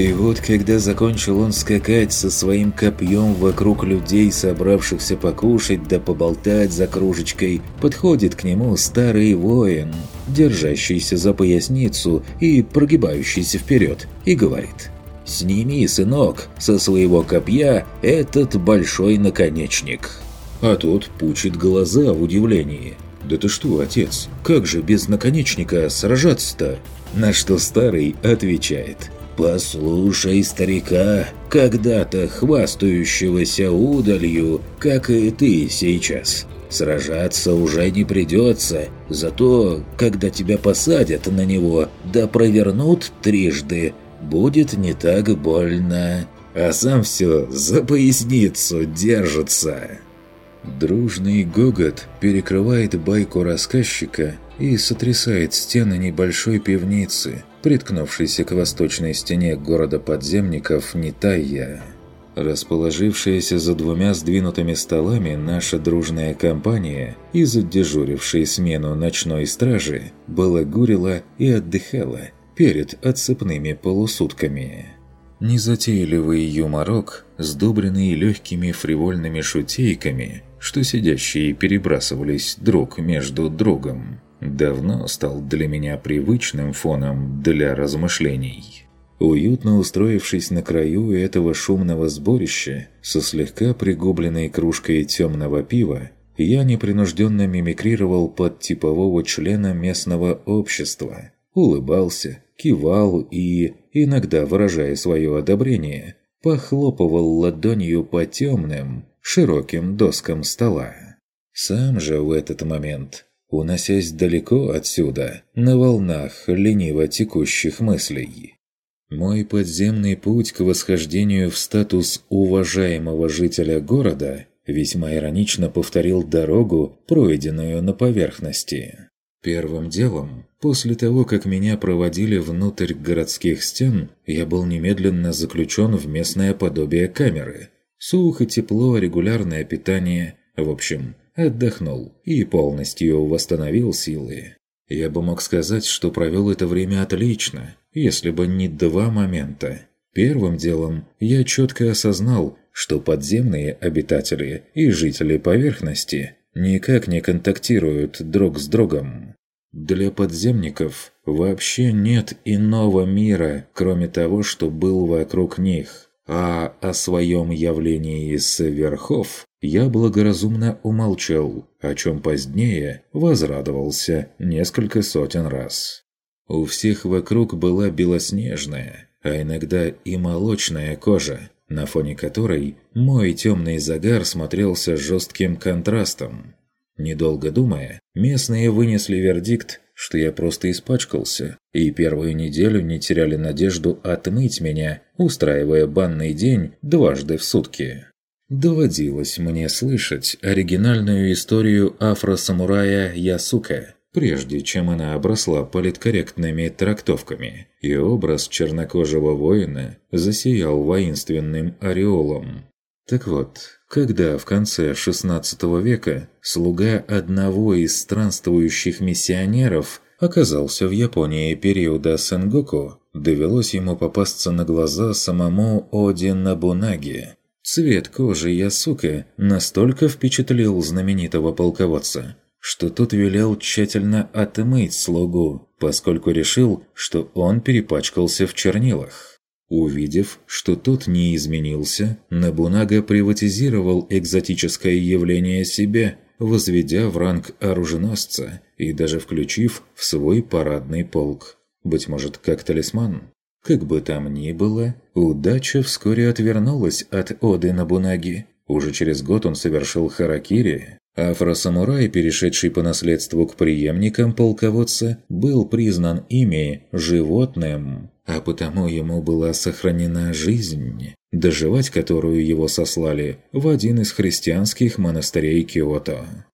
И вот, когда закончил он скакать со своим копьем вокруг людей, собравшихся покушать да поболтать за кружечкой, подходит к нему старый воин, держащийся за поясницу и прогибающийся вперед, и говорит «Сними, сынок, со своего копья этот большой наконечник». А тот пучит глаза в удивлении. «Да ты что, отец, как же без наконечника сражаться-то?» На что старый отвечает – «Послушай старика, когда-то хвастающегося удалью, как и ты сейчас. Сражаться уже не придется, зато, когда тебя посадят на него, да провернут трижды, будет не так больно, а сам все за поясницу держится». Дружный гогот перекрывает байку рассказчика и сотрясает стены небольшой пивницы – приткнувшийся к восточной стене города подземников Нитайя. Расположившаяся за двумя сдвинутыми столами наша дружная компания, из дежурившей смену ночной стражи, балагурила и отдыхала перед отсыпными полусутками. Незатейливый юморок, сдобренный легкими фривольными шутейками, что сидящие перебрасывались друг между другом, давно стал для меня привычным фоном для размышлений. Уютно устроившись на краю этого шумного сборища, со слегка пригубленной кружкой темного пива, я непринужденно мимикрировал под типового члена местного общества, улыбался, кивал и, иногда выражая свое одобрение, похлопывал ладонью по темным, широким доскам стола. Сам же в этот момент уносясь далеко отсюда, на волнах лениво текущих мыслей. Мой подземный путь к восхождению в статус уважаемого жителя города весьма иронично повторил дорогу, пройденную на поверхности. Первым делом, после того, как меня проводили внутрь городских стен, я был немедленно заключен в местное подобие камеры. Сухо, тепло, регулярное питание, в общем, отдохнул и полностью восстановил силы. Я бы мог сказать, что провел это время отлично, если бы не два момента. Первым делом я четко осознал, что подземные обитатели и жители поверхности никак не контактируют друг с другом. Для подземников вообще нет иного мира, кроме того, что был вокруг них а о своем явлении с верхов я благоразумно умолчал, о чем позднее возрадовался несколько сотен раз. У всех вокруг была белоснежная, а иногда и молочная кожа, на фоне которой мой темный загар смотрелся жестким контрастом. Недолго думая, местные вынесли вердикт, что я просто испачкался, и первую неделю не теряли надежду отмыть меня, устраивая банный день дважды в сутки. Доводилось мне слышать оригинальную историю афро-самурая Ясука, прежде чем она обросла политкорректными трактовками, и образ чернокожего воина засиял воинственным ореолом. Так вот, когда в конце XVI века слуга одного из странствующих миссионеров оказался в Японии периода Сэнгоку, довелось ему попасться на глаза самому Оди Набунаги. Цвет кожи Ясука настолько впечатлил знаменитого полководца, что тот велел тщательно отмыть слугу, поскольку решил, что он перепачкался в чернилах. Увидев, что тот не изменился, Нобунага приватизировал экзотическое явление себе, возведя в ранг оруженосца и даже включив в свой парадный полк. Быть может, как талисман? Как бы там ни было, удача вскоре отвернулась от Оды Нобунаги. Уже через год он совершил харакири. Афросамурай, перешедший по наследству к преемникам полководца, был признан ими животным а потому ему была сохранена жизнь, доживать которую его сослали в один из христианских монастырей Киото.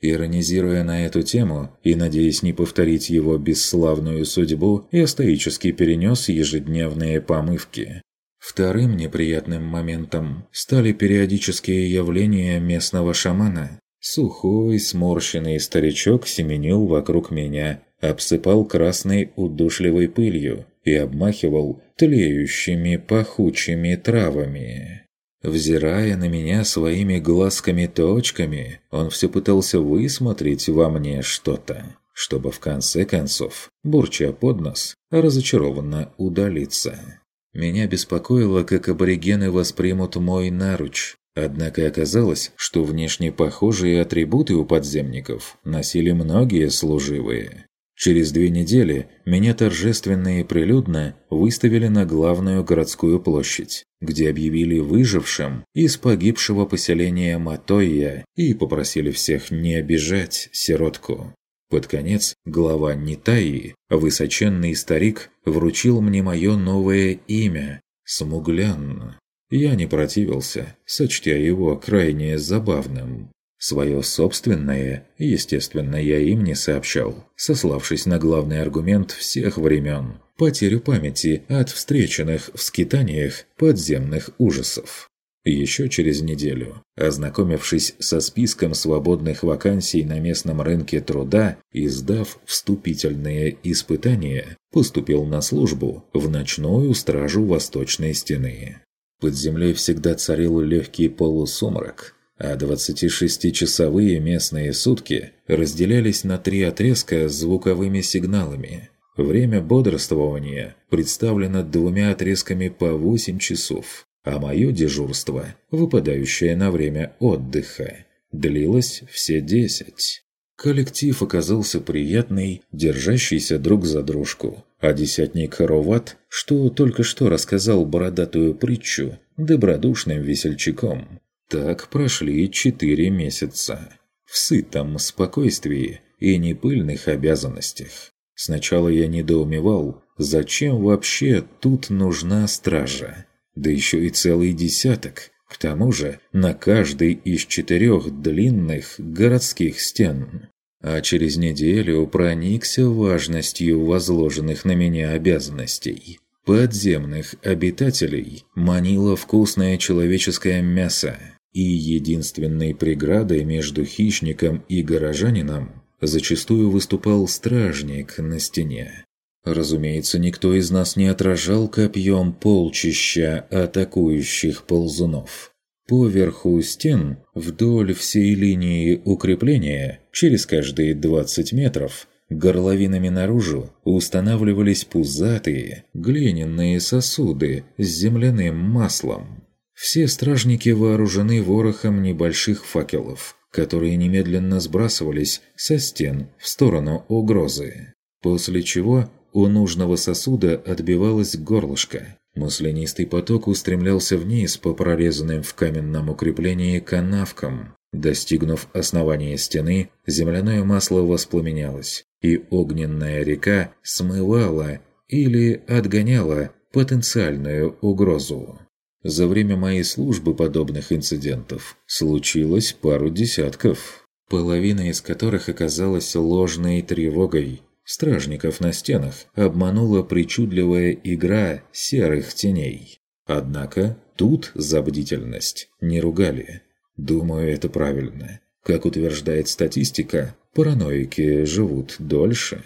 Иронизируя на эту тему и надеясь не повторить его бесславную судьбу, я стоически перенес ежедневные помывки. Вторым неприятным моментом стали периодические явления местного шамана. Сухой, сморщенный старичок семенил вокруг меня, обсыпал красной удушливой пылью, и обмахивал тлеющими пахучими травами. Взирая на меня своими глазками-точками, он все пытался высмотреть во мне что-то, чтобы в конце концов, бурча под нос, разочарованно удалиться. Меня беспокоило, как аборигены воспримут мой наруч, Однако оказалось, что внешне похожие атрибуты у подземников носили многие служивые. Через две недели меня торжественно и прилюдно выставили на главную городскую площадь, где объявили выжившим из погибшего поселения Матойя и попросили всех не обижать сиротку. Под конец глава Нитаи, высоченный старик, вручил мне мое новое имя – Смуглян. Я не противился, сочтя его крайне забавным. Свое собственное, естественно, я им не сообщал, сославшись на главный аргумент всех времен – потерю памяти от встреченных в скитаниях подземных ужасов. Еще через неделю, ознакомившись со списком свободных вакансий на местном рынке труда и сдав вступительные испытания, поступил на службу в ночную стражу Восточной Стены. Под землей всегда царил легкий полусумрак, а 26-часовые местные сутки разделялись на три отрезка с звуковыми сигналами. Время бодрствования представлено двумя отрезками по 8 часов, а мое дежурство, выпадающее на время отдыха, длилось все 10. Коллектив оказался приятный, держащийся друг за дружку, а десятник Хароват, что только что рассказал бородатую притчу, добродушным весельчаком. Так прошли четыре месяца. В сытом спокойствии и непыльных обязанностях. Сначала я недоумевал, зачем вообще тут нужна стража? Да еще и целый десяток. К тому же на каждой из четырех длинных городских стен. А через неделю проникся важностью возложенных на меня обязанностей. Подземных обитателей манило вкусное человеческое мясо и единственной преградой между хищником и горожанином зачастую выступал стражник на стене. Разумеется, никто из нас не отражал копьем полчища атакующих ползунов. Поверху стен, вдоль всей линии укрепления, через каждые 20 метров, горловинами наружу устанавливались пузатые, глиняные сосуды с земляным маслом. Все стражники вооружены ворохом небольших факелов, которые немедленно сбрасывались со стен в сторону угрозы. После чего у нужного сосуда отбивалось горлышко. Маслянистый поток устремлялся вниз по прорезанным в каменном укреплении канавкам. Достигнув основания стены, земляное масло воспламенялось, и огненная река смывала или отгоняла потенциальную угрозу. За время моей службы подобных инцидентов случилось пару десятков, половина из которых оказалась ложной тревогой. Стражников на стенах обманула причудливая игра серых теней. Однако тут за бдительность не ругали. Думаю, это правильно. Как утверждает статистика, параноики живут дольше.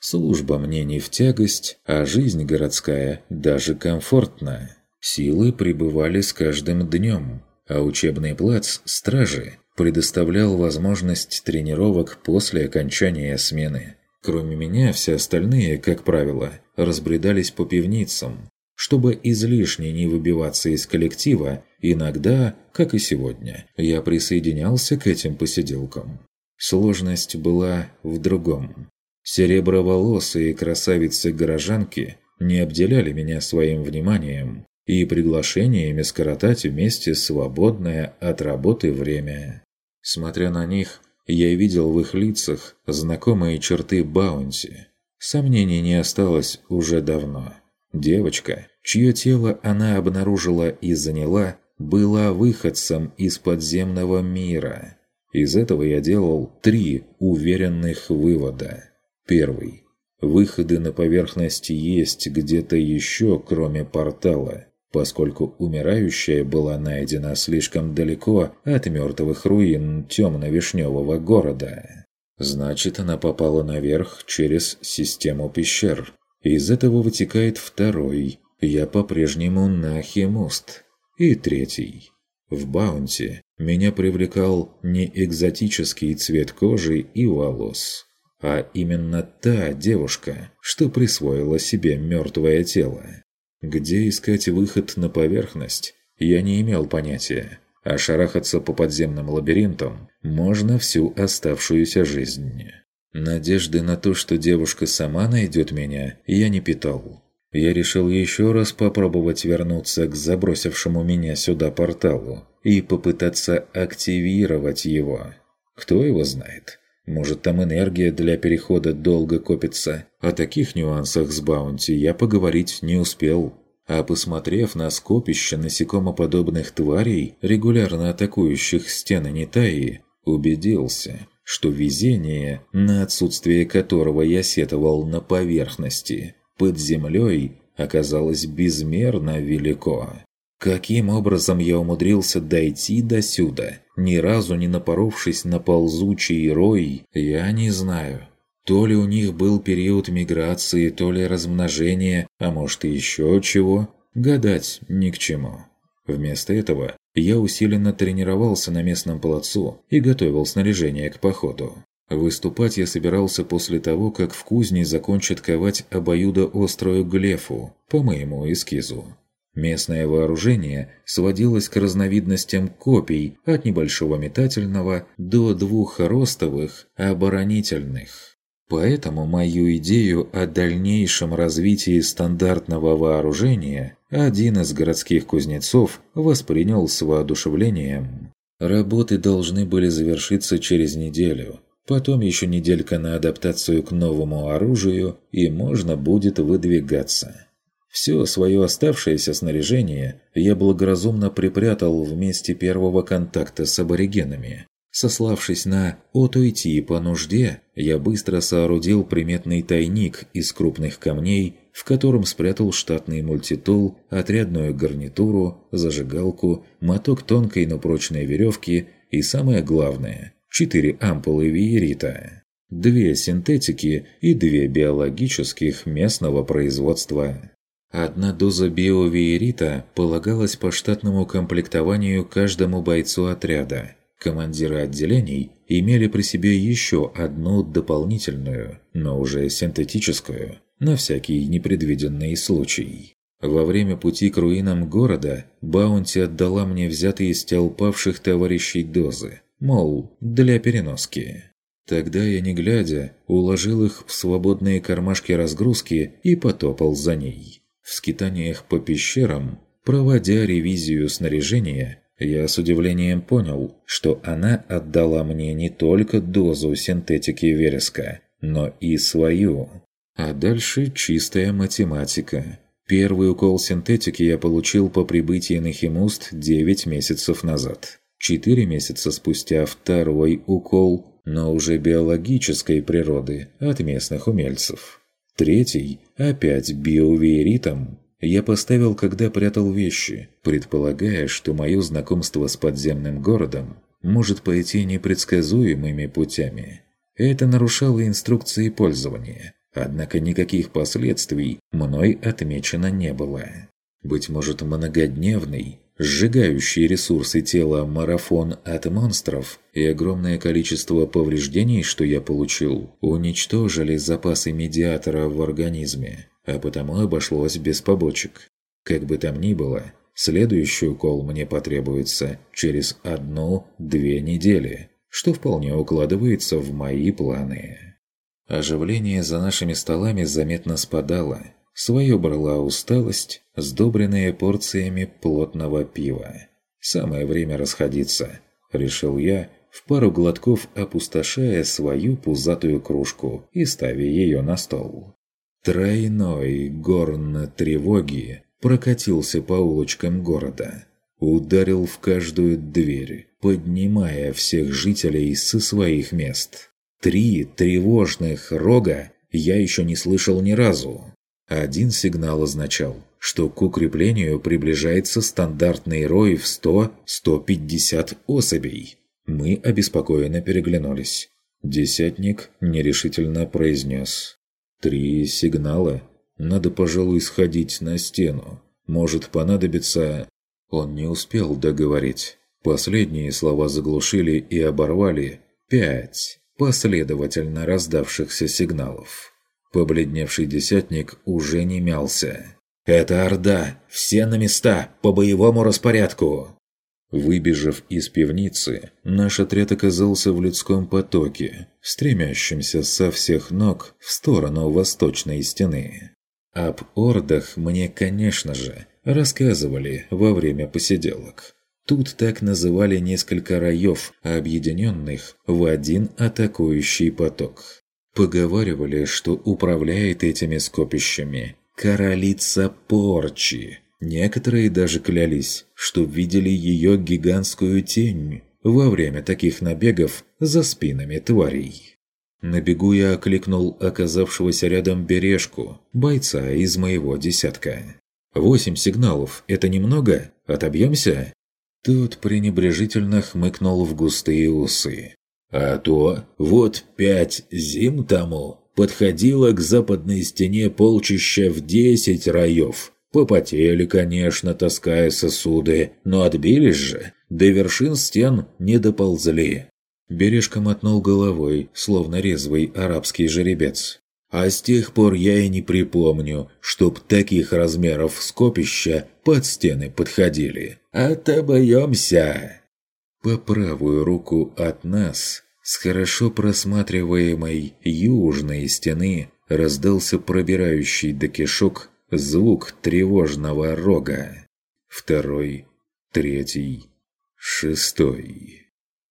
Служба мне не в тягость, а жизнь городская даже комфортна. Силы пребывали с каждым днем, а учебный плац стражи предоставлял возможность тренировок после окончания смены. Кроме меня, все остальные, как правило, разбредались по пивницам. Чтобы излишне не выбиваться из коллектива, иногда, как и сегодня, я присоединялся к этим посиделкам. Сложность была в другом. Сереброволосые красавицы-горожанки не обделяли меня своим вниманием, и приглашениями скоротать вместе свободное от работы время. Смотря на них, я видел в их лицах знакомые черты Баунти. Сомнений не осталось уже давно. Девочка, чье тело она обнаружила и заняла, была выходцем из подземного мира. Из этого я делал три уверенных вывода. Первый. Выходы на поверхность есть где-то еще, кроме портала поскольку умирающая была найдена слишком далеко от мертвых руин темно-вишневого города. Значит, она попала наверх через систему пещер. Из этого вытекает второй. Я по-прежнему на химост. И третий. В Баунти меня привлекал не экзотический цвет кожи и волос, а именно та девушка, что присвоила себе мертвое тело. Где искать выход на поверхность, я не имел понятия, а шарахаться по подземным лабиринтам можно всю оставшуюся жизнь. Надежды на то, что девушка сама найдет меня, я не питал. Я решил еще раз попробовать вернуться к забросившему меня сюда порталу и попытаться активировать его. Кто его знает? Может, там энергия для перехода долго копится. О таких нюансах с Баунти я поговорить не успел. А посмотрев на скопище насекомоподобных тварей, регулярно атакующих стены Нитаи, убедился, что везение, на отсутствие которого я сетовал на поверхности, под землей, оказалось безмерно велико. Каким образом я умудрился дойти до сюда, ни разу не напоровшись на ползучий рой, я не знаю. То ли у них был период миграции, то ли размножения, а может и еще чего, гадать ни к чему. Вместо этого я усиленно тренировался на местном плацу и готовил снаряжение к походу. Выступать я собирался после того, как в кузне закончат ковать обоюдоострую глефу, по моему эскизу. Местное вооружение сводилось к разновидностям копий от небольшого метательного до двухростовых оборонительных. Поэтому мою идею о дальнейшем развитии стандартного вооружения один из городских кузнецов воспринял с воодушевлением. Работы должны были завершиться через неделю. Потом еще неделька на адаптацию к новому оружию, и можно будет выдвигаться. Все свое оставшееся снаряжение я благоразумно припрятал в месте первого контакта с аборигенами. Сославшись на «отойти по нужде», я быстро соорудил приметный тайник из крупных камней, в котором спрятал штатный мультитул, отрядную гарнитуру, зажигалку, моток тонкой, но прочной веревки и, самое главное, четыре ампулы виерита. Две синтетики и две биологических местного производства. Одна доза биовиерита полагалась по штатному комплектованию каждому бойцу отряда. Командиры отделений имели при себе еще одну дополнительную, но уже синтетическую, на всякий непредвиденный случай. Во время пути к руинам города Баунти отдала мне взятые из тел павших товарищей дозы, мол, для переноски. Тогда я, не глядя, уложил их в свободные кармашки разгрузки и потопал за ней. В скитаниях по пещерам, проводя ревизию снаряжения, я с удивлением понял, что она отдала мне не только дозу синтетики вереска, но и свою. А дальше чистая математика. Первый укол синтетики я получил по прибытии на Химуст 9 месяцев назад. Четыре месяца спустя второй укол, но уже биологической природы, от местных умельцев. Третий, опять биовиеритом, я поставил, когда прятал вещи, предполагая, что мое знакомство с подземным городом может пойти непредсказуемыми путями. Это нарушало инструкции пользования, однако никаких последствий мной отмечено не было. Быть может, многодневный, сжигающий ресурсы тела марафон от монстров и огромное количество повреждений, что я получил, уничтожили запасы медиатора в организме, а потому обошлось без побочек. Как бы там ни было, следующий укол мне потребуется через одну-две недели, что вполне укладывается в мои планы. Оживление за нашими столами заметно спадало – Свое брала усталость, сдобренная порциями плотного пива. «Самое время расходиться», – решил я, в пару глотков опустошая свою пузатую кружку и ставя ее на стол. Тройной горн тревоги прокатился по улочкам города. Ударил в каждую дверь, поднимая всех жителей со своих мест. Три тревожных рога я еще не слышал ни разу. Один сигнал означал, что к укреплению приближается стандартный рой в 100-150 особей. Мы обеспокоенно переглянулись. Десятник нерешительно произнес. «Три сигнала. Надо, пожалуй, сходить на стену. Может понадобится...» Он не успел договорить. Последние слова заглушили и оборвали пять последовательно раздавшихся сигналов. Побледневший десятник уже не мялся. «Это Орда! Все на места! По боевому распорядку!» Выбежав из пивницы, наш отряд оказался в людском потоке, стремящемся со всех ног в сторону восточной стены. Об ордах мне, конечно же, рассказывали во время посиделок. Тут так называли несколько раев, объединенных в один атакующий поток. Поговаривали, что управляет этими скопищами королица Порчи. Некоторые даже клялись, что видели ее гигантскую тень во время таких набегов за спинами тварей. На бегу я окликнул оказавшегося рядом бережку, бойца из моего десятка. «Восемь сигналов – это немного? Отобьемся?» Тот пренебрежительно хмыкнул в густые усы. «А то вот пять зим тому подходило к западной стене полчища в десять раев. Попотели, конечно, таская сосуды, но отбились же, до вершин стен не доползли». Бережка мотнул головой, словно резвый арабский жеребец. А с тех пор я и не припомню, чтоб таких размеров скопища под стены подходили. Отобьемся!» По правую руку от нас, с хорошо просматриваемой южной стены, раздался пробирающий до кишок звук тревожного рога. Второй, третий, шестой.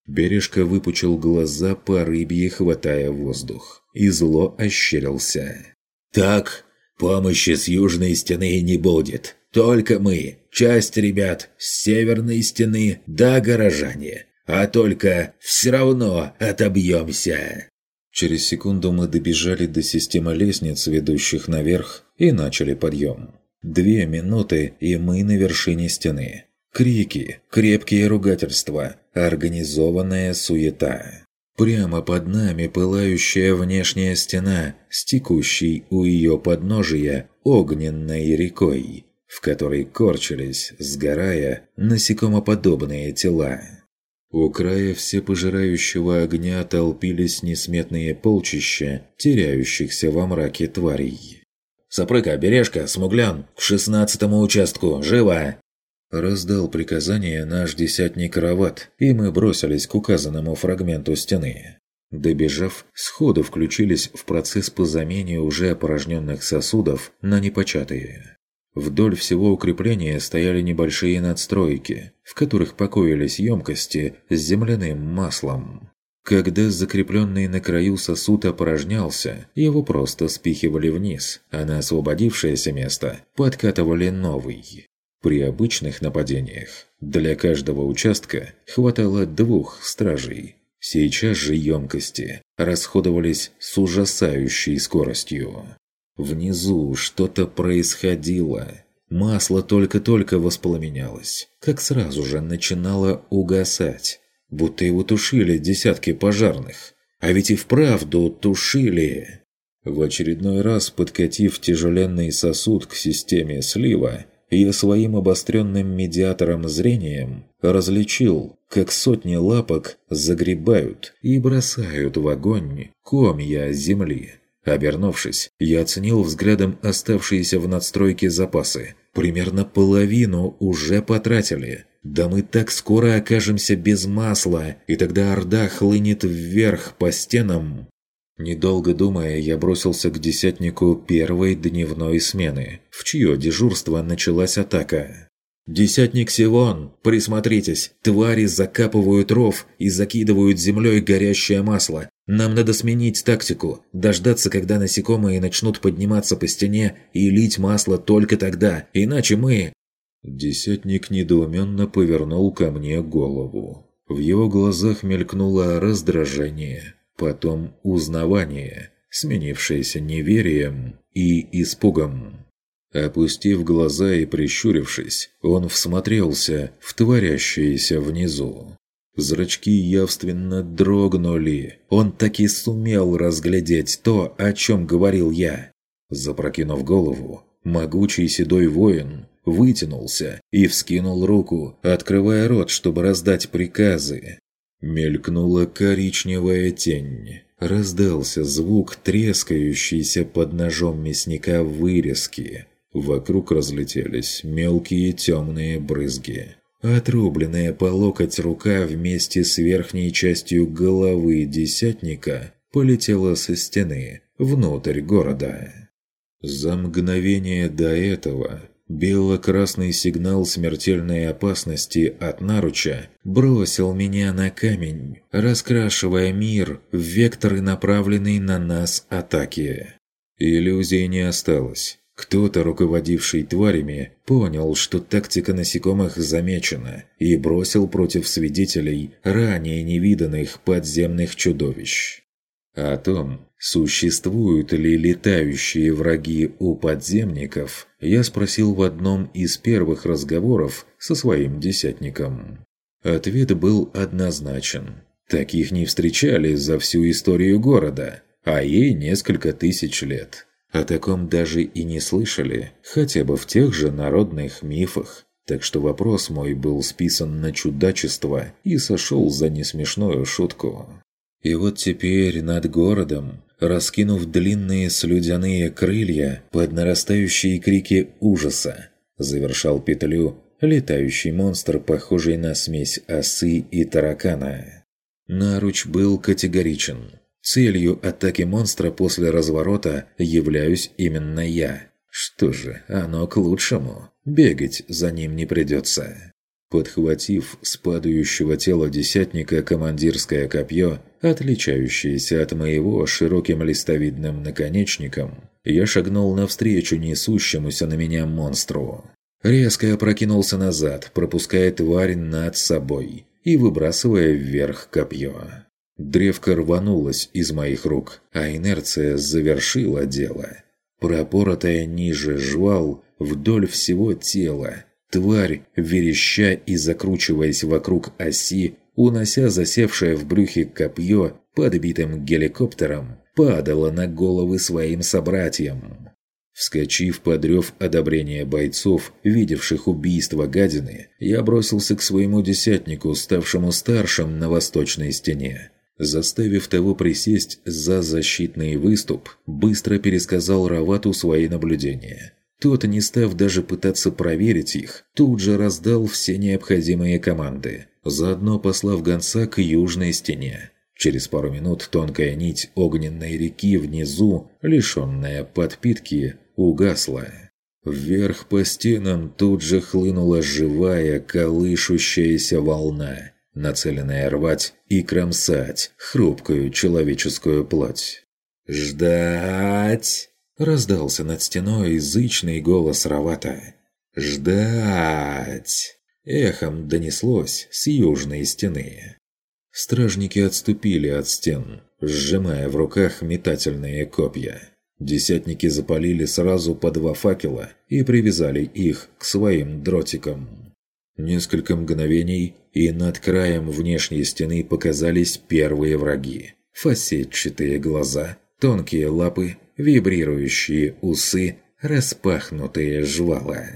Бережка выпучил глаза по рыбье, хватая воздух, и зло ощерился. «Так, помощи с южной стены не будет. Только мы, часть ребят с северной стены, да горожане. А только все равно отобьемся». Через секунду мы добежали до системы лестниц, ведущих наверх, и начали подъем. Две минуты, и мы на вершине стены. Крики, крепкие ругательства, организованная суета. Прямо под нами пылающая внешняя стена с у ее подножия огненной рекой, в которой корчились, сгорая, насекомоподобные тела. У края всепожирающего огня толпились несметные полчища, теряющихся во мраке тварей. «Сапрыка, Бережка, Смуглян, к шестнадцатому участку, живо!» Раздал приказание наш десятник Рават, и мы бросились к указанному фрагменту стены. Добежав, сходу включились в процесс по замене уже опорожненных сосудов на непочатые. Вдоль всего укрепления стояли небольшие надстройки, в которых покоились емкости с земляным маслом. Когда закрепленный на краю сосуд опорожнялся, его просто спихивали вниз, а на освободившееся место подкатывали новый. При обычных нападениях для каждого участка хватало двух стражей. Сейчас же емкости расходовались с ужасающей скоростью. Внизу что-то происходило. Масло только-только воспламенялось, как сразу же начинало угасать, будто его тушили десятки пожарных. А ведь и вправду тушили. В очередной раз, подкатив тяжеленный сосуд к системе слива, я своим обостренным медиатором зрением различил, как сотни лапок загребают и бросают в огонь комья земли. Обернувшись, я оценил взглядом оставшиеся в надстройке запасы. Примерно половину уже потратили. Да мы так скоро окажемся без масла, и тогда Орда хлынет вверх по стенам, Недолго думая, я бросился к десятнику первой дневной смены, в чье дежурство началась атака. «Десятник Сивон, присмотритесь, твари закапывают ров и закидывают землей горящее масло. Нам надо сменить тактику, дождаться, когда насекомые начнут подниматься по стене и лить масло только тогда, иначе мы...» Десятник недоуменно повернул ко мне голову. В его глазах мелькнуло раздражение, потом узнавание, сменившееся неверием и испугом. Опустив глаза и прищурившись, он всмотрелся в творящееся внизу. Зрачки явственно дрогнули. Он таки сумел разглядеть то, о чем говорил я. Запрокинув голову, могучий седой воин вытянулся и вскинул руку, открывая рот, чтобы раздать приказы. Мелькнула коричневая тень. Раздался звук трескающийся под ножом мясника вырезки. Вокруг разлетелись мелкие темные брызги. Отрубленная по локоть рука вместе с верхней частью головы десятника полетела со стены внутрь города. За мгновение до этого бело-красный сигнал смертельной опасности от наруча бросил меня на камень, раскрашивая мир в векторы, направленные на нас атаки. Иллюзий не осталось. Кто-то, руководивший тварями, понял, что тактика насекомых замечена, и бросил против свидетелей ранее невиданных подземных чудовищ. О том, существуют ли летающие враги у подземников, я спросил в одном из первых разговоров со своим десятником. Ответ был однозначен. Таких не встречали за всю историю города, а ей несколько тысяч лет. О таком даже и не слышали, хотя бы в тех же народных мифах. Так что вопрос мой был списан на чудачество и сошел за несмешную шутку. И вот теперь над городом, раскинув длинные слюдяные крылья под нарастающие крики ужаса, завершал петлю летающий монстр, похожий на смесь осы и таракана. Наруч был категоричен. Целью атаки монстра после разворота являюсь именно я. Что же, оно к лучшему. Бегать за ним не придется. Подхватив с падающего тела десятника командирское копье, отличающееся от моего широким листовидным наконечником, я шагнул навстречу несущемуся на меня монстру. Резко опрокинулся назад, пропуская тварь над собой и выбрасывая вверх копье. Древко рванулось из моих рук, а инерция завершила дело. Пропоротая ниже жвал вдоль всего тела, тварь, вереща и закручиваясь вокруг оси, унося засевшее в брюхе копье подбитым геликоптером, падала на головы своим собратьям. Вскочив под рев одобрения бойцов, видевших убийство гадины, я бросился к своему десятнику, ставшему старшим на восточной стене. Заставив того присесть за защитный выступ, быстро пересказал Равату свои наблюдения. Тот, не став даже пытаться проверить их, тут же раздал все необходимые команды, заодно послав гонца к южной стене. Через пару минут тонкая нить огненной реки внизу, лишенная подпитки, угасла. Вверх по стенам тут же хлынула живая, колышущаяся волна – нацеленная рвать и кромсать хрупкую человеческую плоть. «Ждать!» – раздался над стеной язычный голос Равата. «Ждать!» – эхом донеслось с южной стены. Стражники отступили от стен, сжимая в руках метательные копья. Десятники запалили сразу по два факела и привязали их к своим дротикам. Несколько мгновений, и над краем внешней стены показались первые враги. Фасетчатые глаза, тонкие лапы, вибрирующие усы, распахнутые жвала.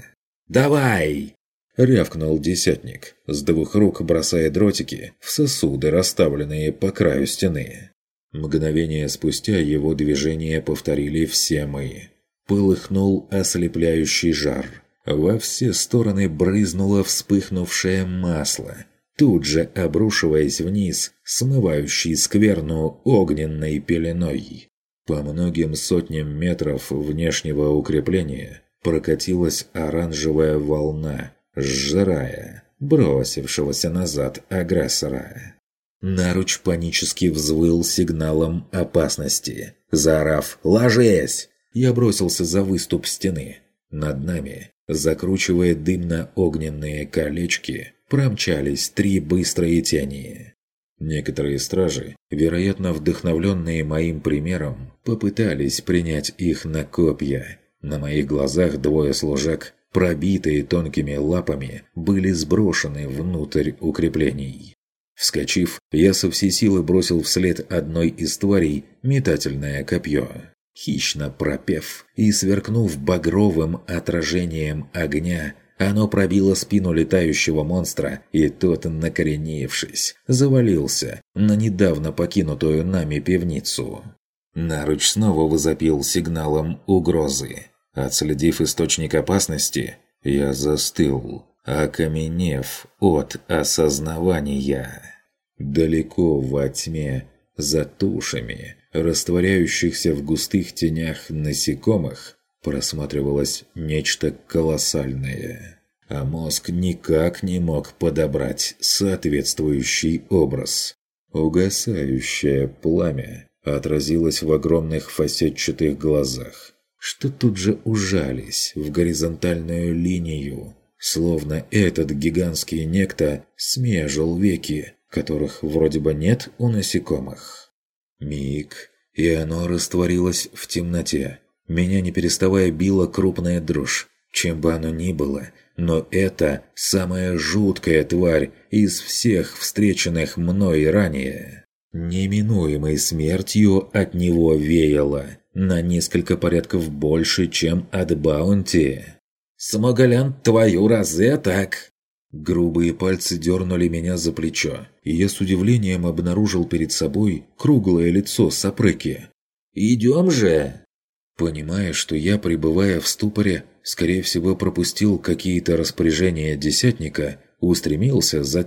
«Давай!» – рявкнул десятник, с двух рук бросая дротики в сосуды, расставленные по краю стены. Мгновение спустя его движения повторили все мы. Полыхнул ослепляющий жар – во все стороны брызнуло вспыхнувшее масло, тут же обрушиваясь вниз, смывающий скверну огненной пеленой. По многим сотням метров внешнего укрепления прокатилась оранжевая волна, сжирая бросившегося назад агрессора. Наруч панически взвыл сигналом опасности. Заорав «Ложись!», я бросился за выступ стены. Над нами Закручивая дымно-огненные колечки, промчались три быстрые тени. Некоторые стражи, вероятно вдохновленные моим примером, попытались принять их на копья. На моих глазах двое служак, пробитые тонкими лапами, были сброшены внутрь укреплений. Вскочив, я со всей силы бросил вслед одной из тварей метательное копье. Хищно пропев и сверкнув багровым отражением огня, оно пробило спину летающего монстра, и тот, накоренившись, завалился на недавно покинутую нами пивницу. Наруч снова возопил сигналом угрозы. Отследив источник опасности, я застыл, окаменев от осознавания. Далеко во тьме, за тушами, растворяющихся в густых тенях насекомых, просматривалось нечто колоссальное. А мозг никак не мог подобрать соответствующий образ. Угасающее пламя отразилось в огромных фасетчатых глазах, что тут же ужались в горизонтальную линию, словно этот гигантский некто смежил веки, которых вроде бы нет у насекомых. Миг, и оно растворилось в темноте. Меня не переставая била крупная дрожь, чем бы оно ни было, но это самая жуткая тварь из всех встреченных мной ранее. Неминуемой смертью от него веяло на несколько порядков больше, чем от Баунти. «Смоголян, твою разе так!» Грубые пальцы дернули меня за плечо, и я с удивлением обнаружил перед собой круглое лицо Сапреки. «Идем же!» Понимая, что я, пребывая в ступоре, скорее всего пропустил какие-то распоряжения десятника, устремился за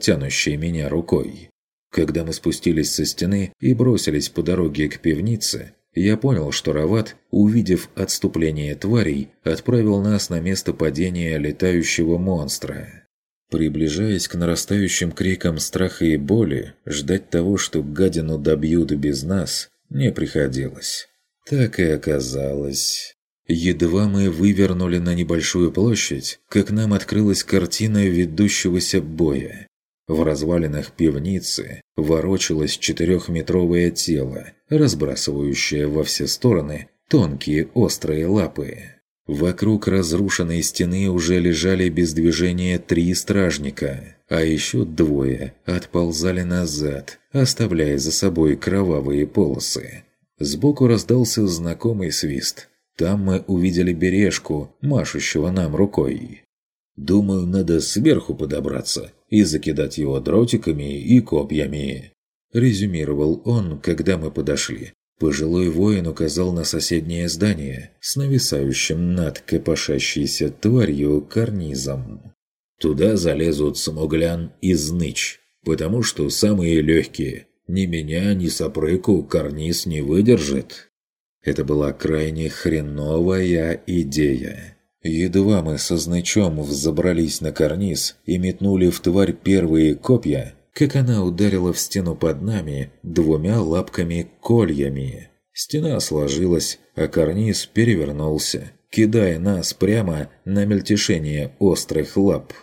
меня рукой. Когда мы спустились со стены и бросились по дороге к пивнице, я понял, что Рават, увидев отступление тварей, отправил нас на место падения летающего монстра. Приближаясь к нарастающим крикам страха и боли, ждать того, что гадину добьют без нас, не приходилось. Так и оказалось. Едва мы вывернули на небольшую площадь, как нам открылась картина ведущегося боя. В развалинах пивницы ворочалось четырехметровое тело, разбрасывающее во все стороны тонкие острые лапы. Вокруг разрушенной стены уже лежали без движения три стражника, а еще двое отползали назад, оставляя за собой кровавые полосы. Сбоку раздался знакомый свист. Там мы увидели бережку, машущего нам рукой. «Думаю, надо сверху подобраться и закидать его дротиками и копьями», – резюмировал он, когда мы подошли. Пожилой воин указал на соседнее здание с нависающим над копошащейся тварью карнизом. «Туда залезут смуглян и зныч, потому что самые легкие. Ни меня, ни сопрыку карниз не выдержит». Это была крайне хреновая идея. Едва мы со значом взобрались на карниз и метнули в тварь первые копья, как она ударила в стену под нами двумя лапками-кольями. Стена сложилась, а карниз перевернулся, кидая нас прямо на мельтешение острых лап.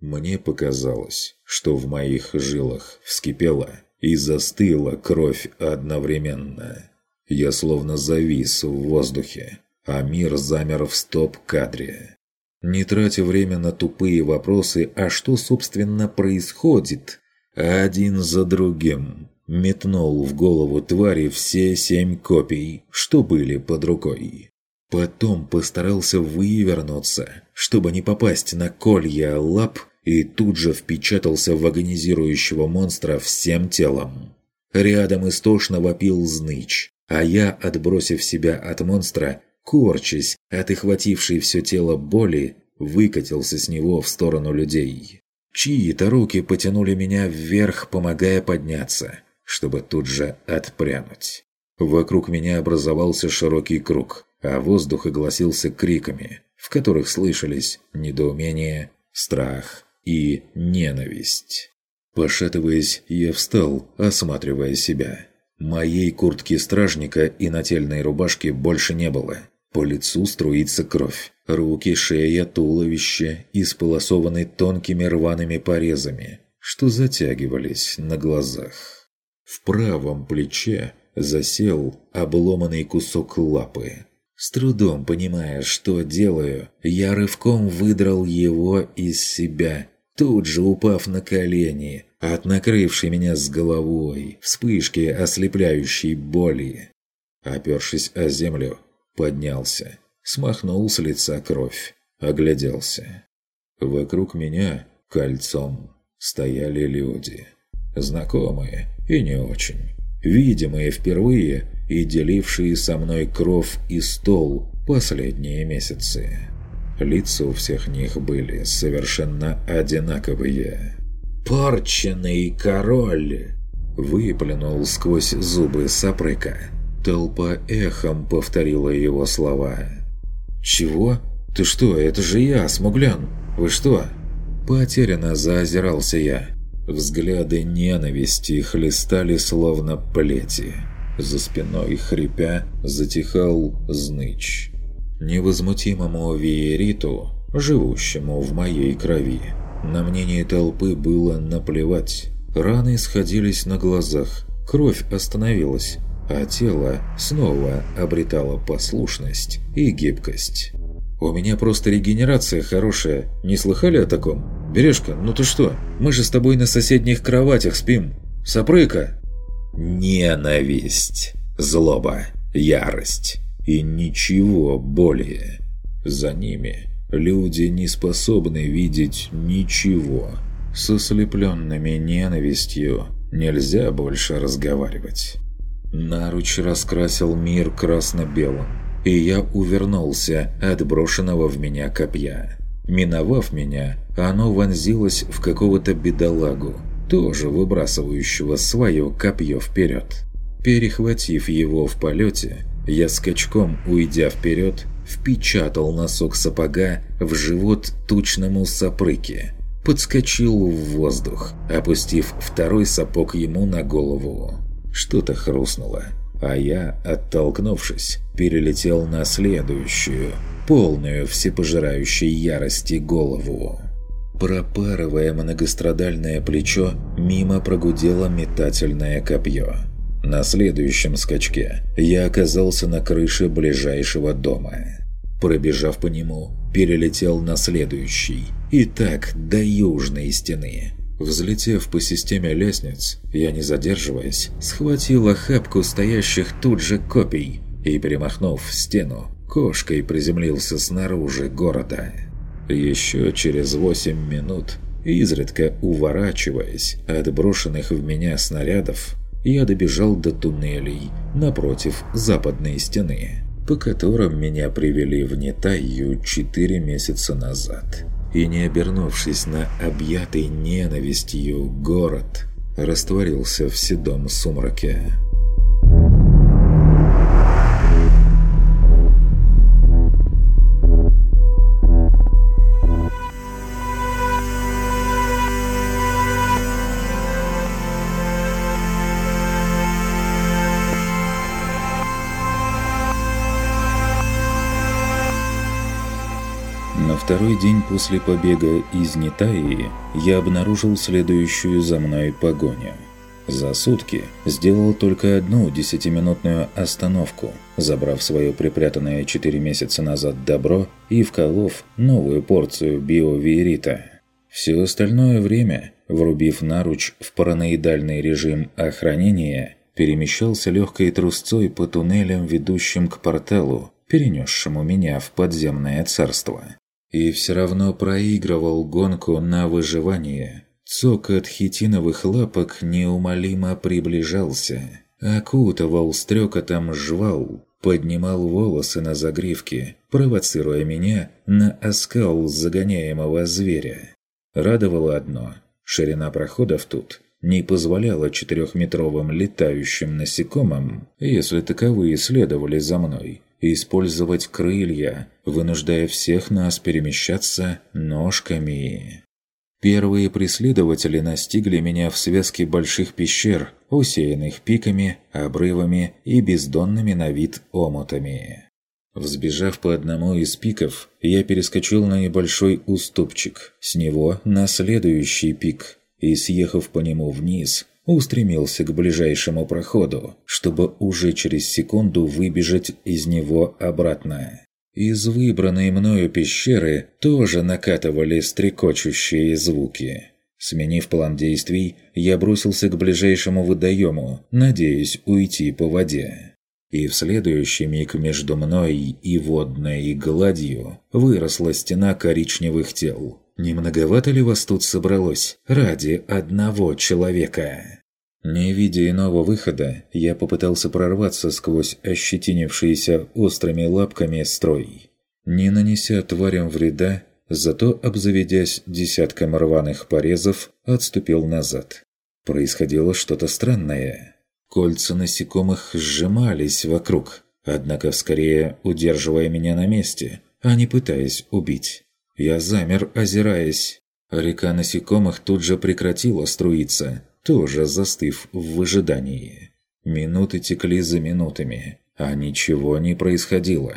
Мне показалось, что в моих жилах вскипела и застыла кровь одновременно. Я словно завис в воздухе, а мир замер в стоп-кадре. Не тратя время на тупые вопросы «а что, собственно, происходит?», один за другим метнул в голову твари все семь копий, что были под рукой. Потом постарался вывернуться, чтобы не попасть на колья лап, и тут же впечатался в агонизирующего монстра всем телом. Рядом истошно вопил зныч, а я, отбросив себя от монстра, корчась от охватившей все тело боли, выкатился с него в сторону людей. Чьи-то руки потянули меня вверх, помогая подняться, чтобы тут же отпрянуть. Вокруг меня образовался широкий круг, а воздух огласился криками, в которых слышались недоумение, страх и ненависть. Пошатываясь, я встал, осматривая себя. Моей куртки стражника и нательной рубашки больше не было. По лицу струится кровь. Руки, шея, туловище исполосованы тонкими рваными порезами, что затягивались на глазах. В правом плече засел обломанный кусок лапы. С трудом понимая, что делаю, я рывком выдрал его из себя, тут же упав на колени, от накрывшей меня с головой вспышки ослепляющей боли. Опершись о землю, поднялся, смахнул с лица кровь, огляделся. Вокруг меня кольцом стояли люди. Знакомые и не очень. Видимые впервые и делившие со мной кровь и стол последние месяцы. Лица у всех них были совершенно одинаковые. «Порченый король!» Выплюнул сквозь зубы Сапрыка. Толпа эхом повторила его слова. «Чего? Ты что, это же я, Смуглян! Вы что?» Потерянно заозирался я. Взгляды ненависти хлестали словно плети. За спиной, хрипя, затихал Зныч невозмутимому Виериту, живущему в моей крови. На мнение толпы было наплевать. Раны сходились на глазах, кровь остановилась, а тело снова обретало послушность и гибкость. «У меня просто регенерация хорошая. Не слыхали о таком? Бережка, ну ты что? Мы же с тобой на соседних кроватях спим. Сопрыка!» Ненависть, злоба, ярость и ничего более. За ними люди не способны видеть ничего. С ослепленными ненавистью нельзя больше разговаривать. Наруч раскрасил мир красно-белым, и я увернулся от брошенного в меня копья. Миновав меня, оно вонзилось в какого-то бедолагу, тоже выбрасывающего свое копье вперед. Перехватив его в полете, я скачком, уйдя вперед, впечатал носок сапога в живот тучному сапрыке. Подскочил в воздух, опустив второй сапог ему на голову. Что-то хрустнуло, а я, оттолкнувшись, перелетел на следующую, полную всепожирающей ярости голову. Пропарывая многострадальное плечо, мимо прогудело метательное копье. На следующем скачке я оказался на крыше ближайшего дома. Пробежав по нему, перелетел на следующий, и так до южной стены. Взлетев по системе лестниц, я, не задерживаясь, схватил охапку стоящих тут же копий и, перемахнув стену, кошкой приземлился снаружи города. Еще через восемь минут, изредка уворачиваясь от брошенных в меня снарядов, я добежал до туннелей напротив западной стены, по которым меня привели в Нетайю четыре месяца назад. И не обернувшись на объятый ненавистью город, растворился в седом сумраке. Второй день после побега из Нитаи я обнаружил следующую за мной погоню. За сутки сделал только одну десятиминутную остановку, забрав свое припрятанное 4 месяца назад добро и вколов новую порцию биовиерита. Все остальное время, врубив наруч в параноидальный режим охранения, перемещался легкой трусцой по туннелям, ведущим к порталу, перенесшему меня в подземное царство. И все равно проигрывал гонку на выживание. Цокот хитиновых лапок неумолимо приближался. Окутывал стрекотом жвал, поднимал волосы на загривке, провоцируя меня на оскал загоняемого зверя. Радовало одно – ширина проходов тут не позволяла четырехметровым летающим насекомым, если таковые следовали за мной, использовать крылья, вынуждая всех нас перемещаться ножками. Первые преследователи настигли меня в связке больших пещер, усеянных пиками, обрывами и бездонными на вид омутами. Взбежав по одному из пиков, я перескочил на небольшой уступчик, с него на следующий пик и, съехав по нему вниз, устремился к ближайшему проходу, чтобы уже через секунду выбежать из него обратно. Из выбранной мною пещеры тоже накатывали стрекочущие звуки. Сменив план действий, я бросился к ближайшему водоему, надеясь уйти по воде. И в следующий миг между мной и водной гладью выросла стена коричневых тел. Не многовато ли вас тут собралось ради одного человека? Не видя иного выхода, я попытался прорваться сквозь ощетинившиеся острыми лапками строй. Не нанеся тварям вреда, зато обзаведясь десятком рваных порезов, отступил назад. Происходило что-то странное. Кольца насекомых сжимались вокруг, однако скорее удерживая меня на месте, а не пытаясь убить. Я замер, озираясь. Река насекомых тут же прекратила струиться, тоже застыв в выжидании. Минуты текли за минутами, а ничего не происходило.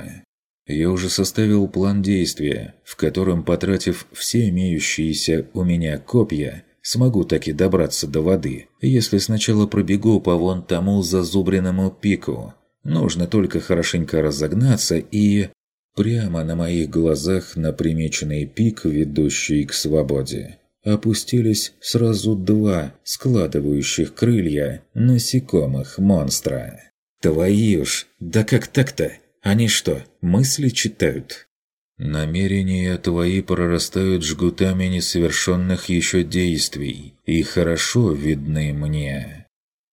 Я уже составил план действия, в котором, потратив все имеющиеся у меня копья, смогу таки добраться до воды, если сначала пробегу по вон тому зазубренному пику. Нужно только хорошенько разогнаться и... Прямо на моих глазах на примеченный пик, ведущий к свободе, опустились сразу два складывающих крылья насекомых монстра. «Твою ж, да как так-то? Они что, мысли читают?» Намерения твои прорастают жгутами несовершенных еще действий и хорошо видны мне.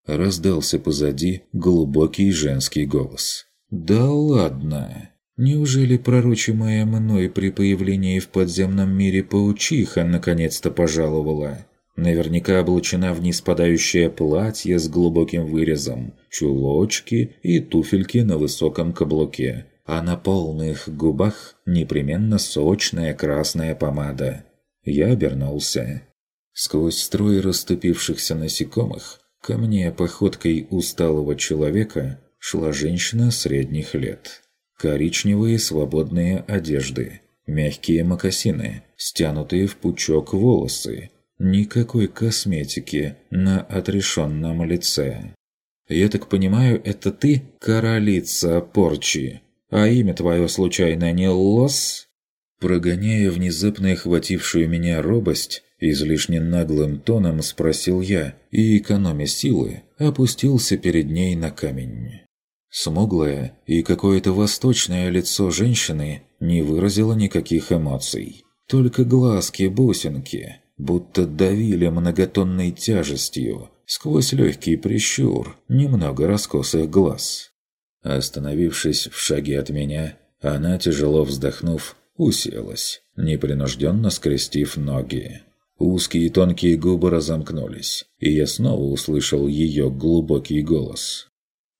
Раздался позади глубокий женский голос. Да ладно. Неужели пророчимая мной при появлении в подземном мире паучиха наконец-то пожаловала? Наверняка облачена в ниспадающее платье с глубоким вырезом, чулочки и туфельки на высоком каблуке а на полных губах непременно сочная красная помада. Я обернулся. Сквозь строй расступившихся насекомых ко мне походкой усталого человека шла женщина средних лет. Коричневые свободные одежды, мягкие мокасины, стянутые в пучок волосы, никакой косметики на отрешенном лице. «Я так понимаю, это ты, королица порчи?» А имя твое случайно не Лос?» Прогоняя внезапно охватившую меня робость, излишне наглым тоном спросил я и, экономя силы, опустился перед ней на камень. Смуглое и какое-то восточное лицо женщины не выразило никаких эмоций. Только глазки-бусинки, будто давили многотонной тяжестью, сквозь легкий прищур немного раскосых глаз. Остановившись в шаге от меня, она, тяжело вздохнув, уселась, непринужденно скрестив ноги. Узкие тонкие губы разомкнулись, и я снова услышал ее глубокий голос.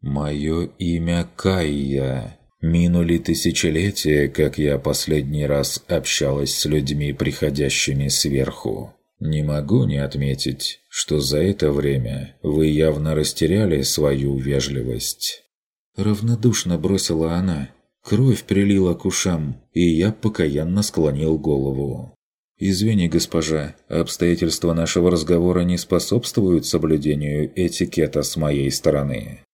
«Мое имя Кайя. Минули тысячелетия, как я последний раз общалась с людьми, приходящими сверху. Не могу не отметить, что за это время вы явно растеряли свою вежливость». Равнодушно бросила она. Кровь прилила к ушам, и я покаянно склонил голову. «Извини, госпожа, обстоятельства нашего разговора не способствуют соблюдению этикета с моей стороны».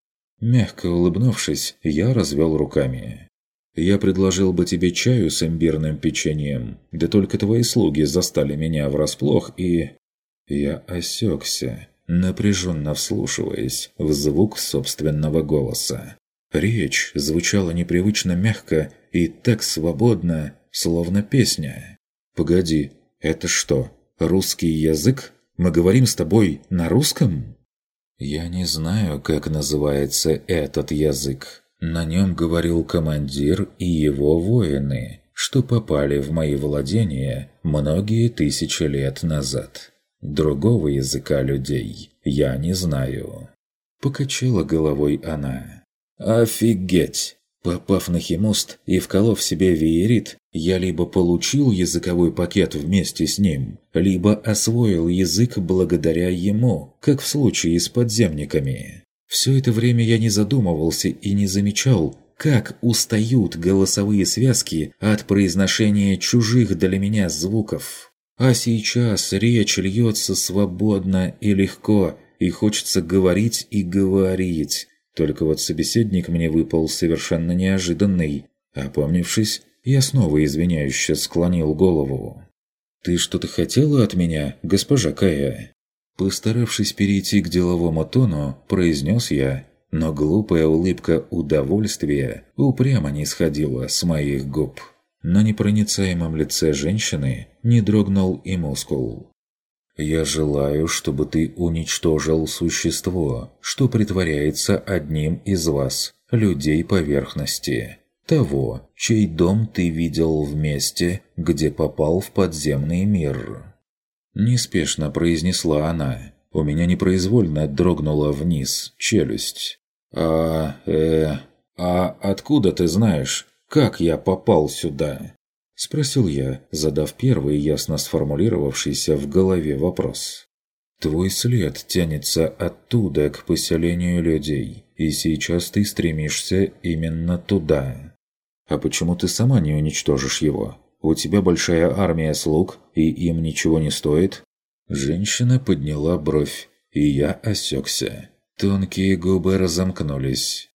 Мягко улыбнувшись, я развел руками. «Я предложил бы тебе чаю с имбирным печеньем, да только твои слуги застали меня врасплох и...» Я осекся, напряженно вслушиваясь в звук собственного голоса. Речь звучала непривычно мягко и так свободно, словно песня. «Погоди, это что, русский язык? Мы говорим с тобой на русском?» «Я не знаю, как называется этот язык. На нем говорил командир и его воины, что попали в мои владения многие тысячи лет назад. Другого языка людей я не знаю». Покачала головой она. Офигеть! Попав на химост и вколов себе веерит, я либо получил языковой пакет вместе с ним, либо освоил язык благодаря ему, как в случае с подземниками. Все это время я не задумывался и не замечал, как устают голосовые связки от произношения чужих для меня звуков. А сейчас речь льется свободно и легко, и хочется говорить и говорить, только вот собеседник мне выпал совершенно неожиданный. Опомнившись, я снова извиняюще склонил голову. «Ты что-то хотела от меня, госпожа Кая?» Постаравшись перейти к деловому тону, произнес я, но глупая улыбка удовольствия упрямо не сходила с моих губ. На непроницаемом лице женщины не дрогнул и мускул. «Я желаю, чтобы ты уничтожил существо, что притворяется одним из вас, людей поверхности, того, чей дом ты видел в месте, где попал в подземный мир». Неспешно произнесла она. У меня непроизвольно дрогнула вниз челюсть. «А... э... а откуда ты знаешь, как я попал сюда?» Спросил я, задав первый ясно сформулировавшийся в голове вопрос. «Твой след тянется оттуда к поселению людей, и сейчас ты стремишься именно туда. А почему ты сама не уничтожишь его? У тебя большая армия слуг, и им ничего не стоит?» Женщина подняла бровь, и я осекся. Тонкие губы разомкнулись.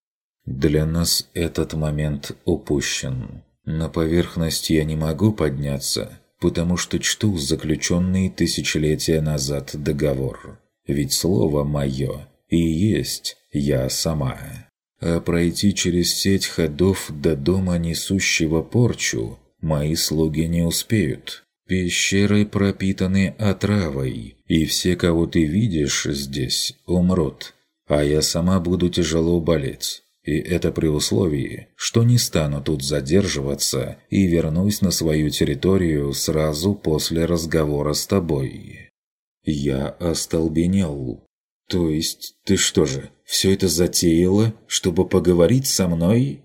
Для нас этот момент упущен. На поверхность я не могу подняться, потому что чту заключенный тысячелетия назад договор. Ведь слово мое и есть я сама. А пройти через сеть ходов до дома несущего порчу мои слуги не успеют. Пещеры пропитаны отравой, и все, кого ты видишь здесь, умрут, а я сама буду тяжело болеть. И это при условии, что не стану тут задерживаться и вернусь на свою территорию сразу после разговора с тобой. Я остолбенел. То есть, ты что же, все это затеяла, чтобы поговорить со мной?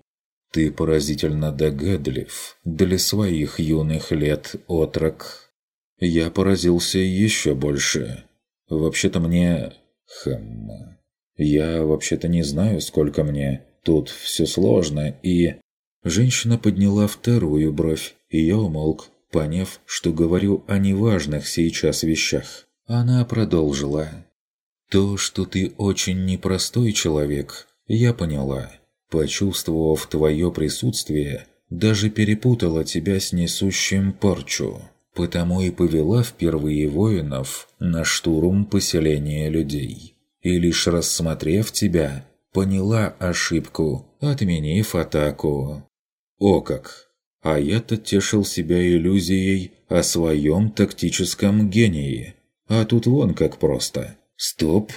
Ты поразительно догадлив для своих юных лет, отрок. Я поразился еще больше. Вообще-то мне... Хм... Я вообще-то не знаю, сколько мне. Тут все сложно, и...» Женщина подняла вторую бровь, и я умолк, поняв, что говорю о неважных сейчас вещах. Она продолжила. «То, что ты очень непростой человек, я поняла. Почувствовав твое присутствие, даже перепутала тебя с несущим порчу, потому и повела впервые воинов на штурм поселения людей. И лишь рассмотрев тебя, поняла ошибку, отменив атаку. О как! А я-то тешил себя иллюзией о своем тактическом гении. А тут вон как просто. Стоп!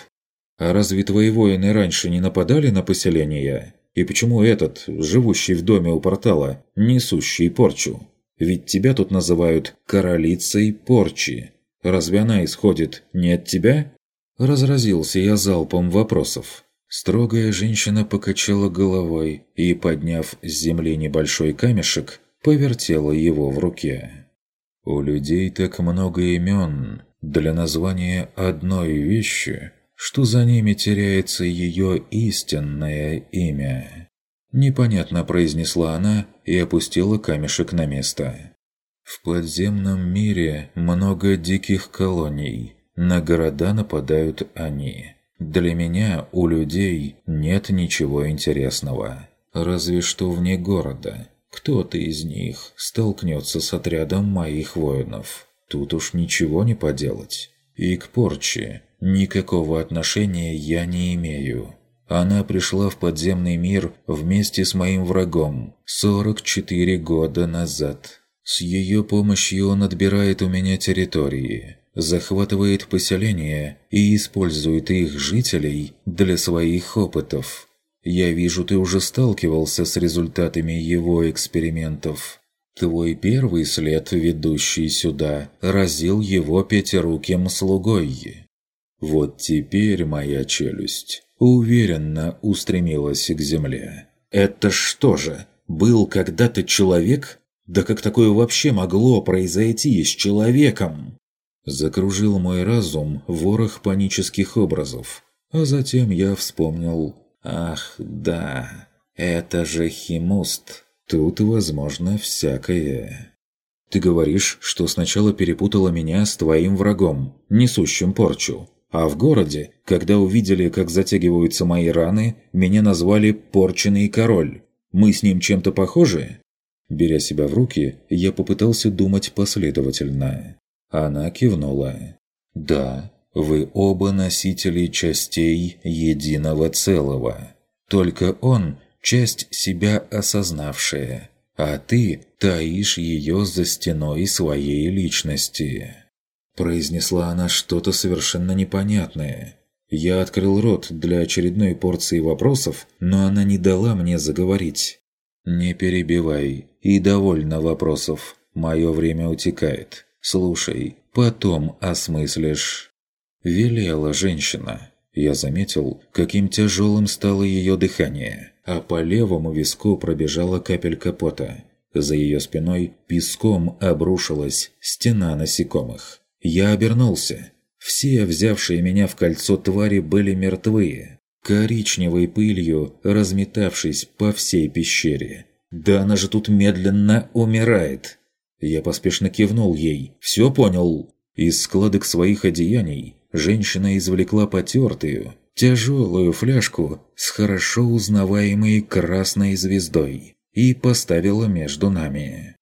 А разве твои воины раньше не нападали на поселение? И почему этот, живущий в доме у портала, несущий порчу? Ведь тебя тут называют королицей порчи. Разве она исходит не от тебя? Разразился я залпом вопросов. Строгая женщина покачала головой и, подняв с земли небольшой камешек, повертела его в руке. «У людей так много имен для названия одной вещи, что за ними теряется ее истинное имя». Непонятно произнесла она и опустила камешек на место. «В подземном мире много диких колоний. На города нападают они». Для меня у людей нет ничего интересного. Разве что вне города. Кто-то из них столкнется с отрядом моих воинов. Тут уж ничего не поделать. И к порче никакого отношения я не имею. Она пришла в подземный мир вместе с моим врагом 44 года назад. С ее помощью он отбирает у меня территории захватывает поселения и использует их жителей для своих опытов. Я вижу, ты уже сталкивался с результатами его экспериментов. Твой первый след, ведущий сюда, разил его пятируким слугой. Вот теперь моя челюсть уверенно устремилась к земле. Это что же, был когда-то человек? Да как такое вообще могло произойти с человеком? Закружил мой разум ворох панических образов. А затем я вспомнил... Ах, да, это же химуст. Тут возможно всякое. Ты говоришь, что сначала перепутала меня с твоим врагом, несущим порчу. А в городе, когда увидели, как затягиваются мои раны, меня назвали «порченый король». Мы с ним чем-то похожи? Беря себя в руки, я попытался думать последовательно. Она кивнула. «Да, вы оба носители частей единого целого. Только он – часть себя осознавшая, а ты таишь ее за стеной своей личности». Произнесла она что-то совершенно непонятное. Я открыл рот для очередной порции вопросов, но она не дала мне заговорить. «Не перебивай, и довольно вопросов. Мое время утекает. Слушай, потом осмыслишь». Велела женщина. Я заметил, каким тяжелым стало ее дыхание, а по левому виску пробежала капелька пота. За ее спиной песком обрушилась стена насекомых. Я обернулся. Все, взявшие меня в кольцо твари, были мертвые, коричневой пылью разметавшись по всей пещере. «Да она же тут медленно умирает!» Я поспешно кивнул ей. «Все понял?» Из складок своих одеяний женщина извлекла потертую, тяжелую фляжку с хорошо узнаваемой красной звездой и поставила между нами.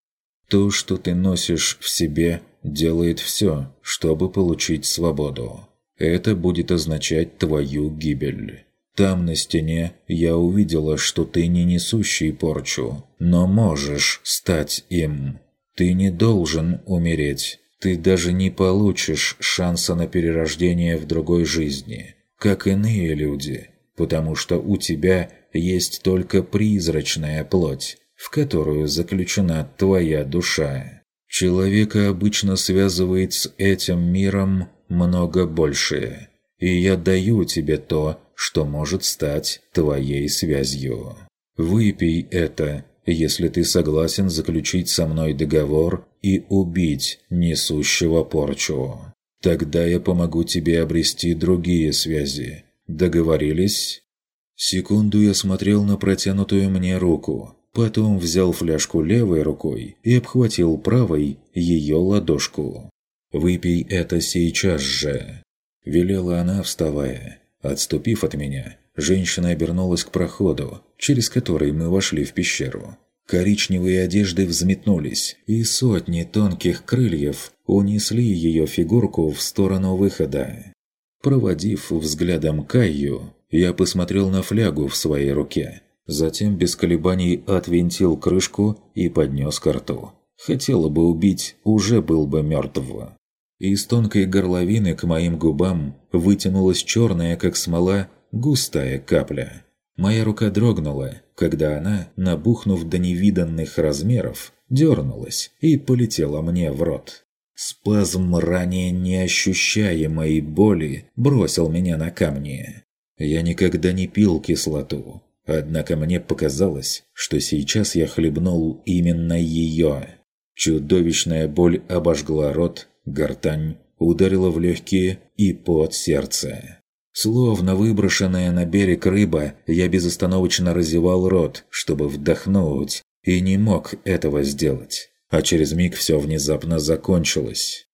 «То, что ты носишь в себе, делает все, чтобы получить свободу. Это будет означать твою гибель. Там на стене я увидела, что ты не несущий порчу, но можешь стать им. Ты не должен умереть. Ты даже не получишь шанса на перерождение в другой жизни, как иные люди, потому что у тебя есть только призрачная плоть, в которую заключена твоя душа. Человека обычно связывает с этим миром много большее, и я даю тебе то, что может стать твоей связью. Выпей это, если ты согласен заключить со мной договор и убить несущего порчу. Тогда я помогу тебе обрести другие связи. Договорились?» Секунду я смотрел на протянутую мне руку, Потом взял фляжку левой рукой и обхватил правой ее ладошку. «Выпей это сейчас же!» Велела она, вставая. Отступив от меня, женщина обернулась к проходу, через который мы вошли в пещеру. Коричневые одежды взметнулись, и сотни тонких крыльев унесли ее фигурку в сторону выхода. Проводив взглядом Кайю, я посмотрел на флягу в своей руке Затем без колебаний отвинтил крышку и поднес ко рту. Хотела бы убить, уже был бы мертв. Из тонкой горловины к моим губам вытянулась черная, как смола, густая капля. Моя рука дрогнула, когда она, набухнув до невиданных размеров, дернулась и полетела мне в рот. Спазм ранее неощущаемой боли бросил меня на камни. Я никогда не пил кислоту, Однако мне показалось, что сейчас я хлебнул именно ее. Чудовищная боль обожгла рот, гортань, ударила в легкие и под сердце. Словно выброшенная на берег рыба, я безостановочно разевал рот, чтобы вдохнуть, и не мог этого сделать. А через миг все внезапно закончилось.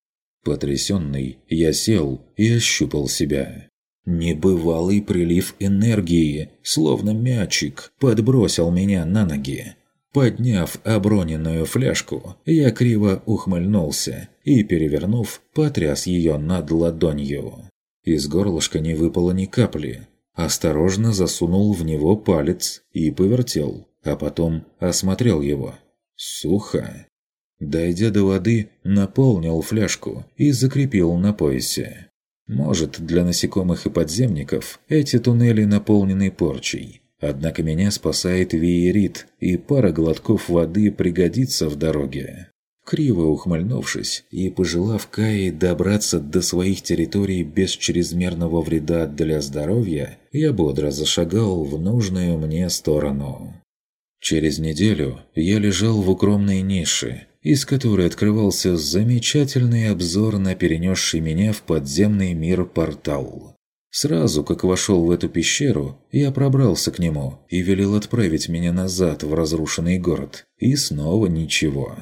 Потрясенный, я сел и ощупал себя. Небывалый прилив энергии, словно мячик, подбросил меня на ноги. Подняв оброненную фляжку, я криво ухмыльнулся и, перевернув, потряс ее над ладонью. Из горлышка не выпало ни капли. Осторожно засунул в него палец и повертел, а потом осмотрел его. Сухо. Дойдя до воды, наполнил фляжку и закрепил на поясе. Может, для насекомых и подземников эти туннели наполнены порчей. Однако меня спасает веерит, и пара глотков воды пригодится в дороге. Криво ухмыльнувшись и пожелав Каи добраться до своих территорий без чрезмерного вреда для здоровья, я бодро зашагал в нужную мне сторону. Через неделю я лежал в укромной нише, из которой открывался замечательный обзор на перенесший меня в подземный мир портал. Сразу, как вошел в эту пещеру, я пробрался к нему и велел отправить меня назад в разрушенный город. И снова ничего.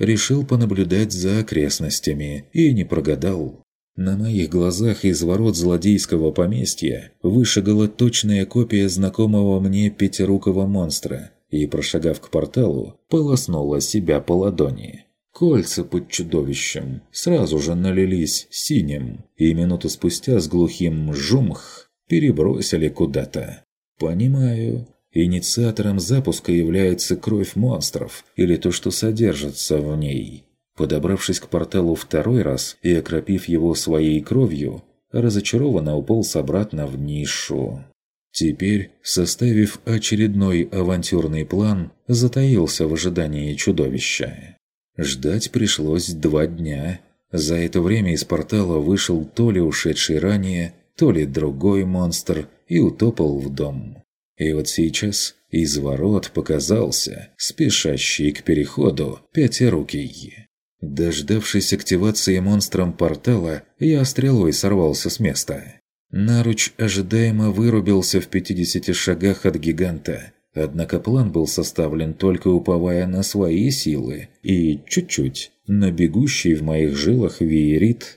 Решил понаблюдать за окрестностями и не прогадал. На моих глазах из ворот злодейского поместья вышагала точная копия знакомого мне пятирукого монстра – и, прошагав к порталу, полоснула себя по ладони. Кольца под чудовищем сразу же налились синим, и минуту спустя с глухим «жумх» перебросили куда-то. Понимаю. Инициатором запуска является кровь монстров или то, что содержится в ней. Подобравшись к порталу второй раз и окропив его своей кровью, разочарованно уполз обратно в нишу. Теперь, составив очередной авантюрный план, затаился в ожидании чудовища. Ждать пришлось два дня. За это время из портала вышел то ли ушедший ранее, то ли другой монстр и утопал в дом. И вот сейчас из ворот показался спешащий к переходу пятирукий. Дождавшись активации монстром портала, я стрелой сорвался с места. Наруч ожидаемо вырубился в 50 шагах от гиганта, однако план был составлен только уповая на свои силы и чуть-чуть на бегущий в моих жилах веерит.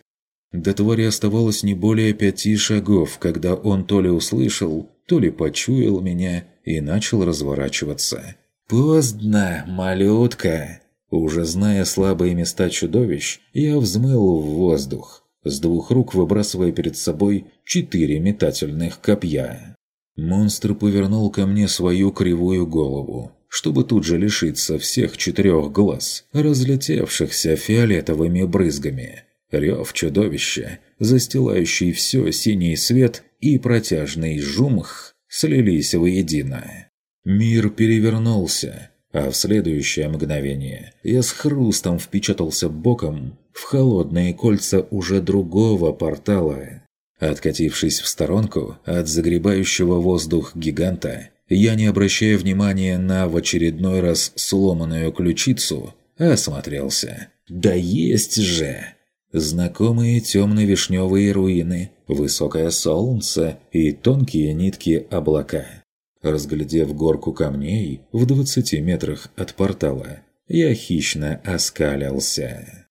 До твари оставалось не более пяти шагов, когда он то ли услышал, то ли почуял меня и начал разворачиваться. «Поздно, малютка!» Уже зная слабые места чудовищ, я взмыл в воздух, с двух рук выбрасывая перед собой четыре метательных копья. Монстр повернул ко мне свою кривую голову, чтобы тут же лишиться всех четырех глаз, разлетевшихся фиолетовыми брызгами. Рев чудовища, застилающий все синий свет и протяжный жумх слились воедино. Мир перевернулся, а в следующее мгновение я с хрустом впечатался боком в холодные кольца уже другого портала. Откатившись в сторонку от загребающего воздух гиганта, я, не обращая внимания на в очередной раз сломанную ключицу, осмотрелся. «Да есть же!» Знакомые темно-вишневые руины, высокое солнце и тонкие нитки облака. Разглядев горку камней в 20 метрах от портала, я хищно оскалился.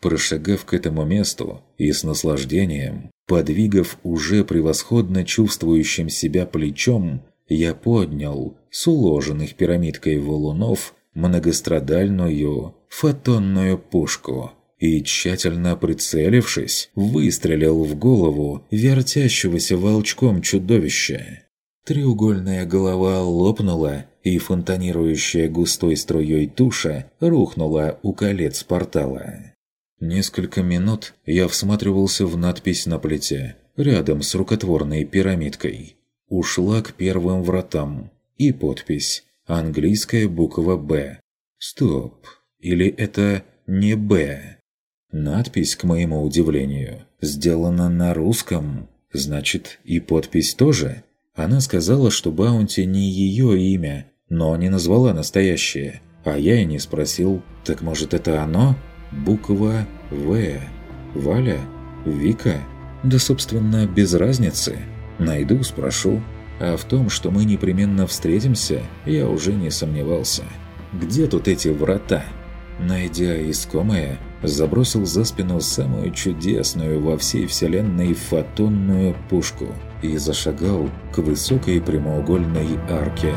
Прошагав к этому месту и с наслаждением, подвигав уже превосходно чувствующим себя плечом, я поднял с уложенных пирамидкой валунов многострадальную фотонную пушку и, тщательно прицелившись, выстрелил в голову вертящегося волчком чудовища. Треугольная голова лопнула, и фонтанирующая густой струей туша рухнула у колец портала. Несколько минут я всматривался в надпись на плите, рядом с рукотворной пирамидкой. Ушла к первым вратам. И подпись. Английская буква «Б». Стоп. Или это не «Б»? Надпись, к моему удивлению, сделана на русском. Значит, и подпись тоже? Она сказала, что Баунти не ее имя, но не назвала настоящее. А я и не спросил, так может это оно? Буква «В». Валя? Вика? Да, собственно, без разницы. Найду, спрошу. А в том, что мы непременно встретимся, я уже не сомневался. Где тут эти врата? Найдя искомое, забросил за спину самую чудесную во всей вселенной фотонную пушку и зашагал к высокой прямоугольной арке.